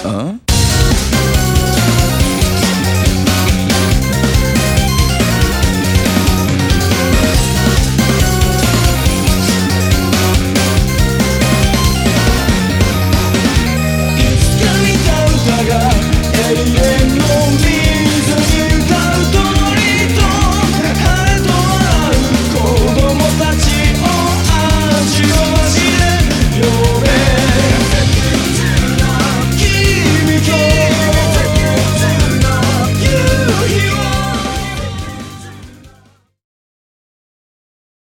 Huh?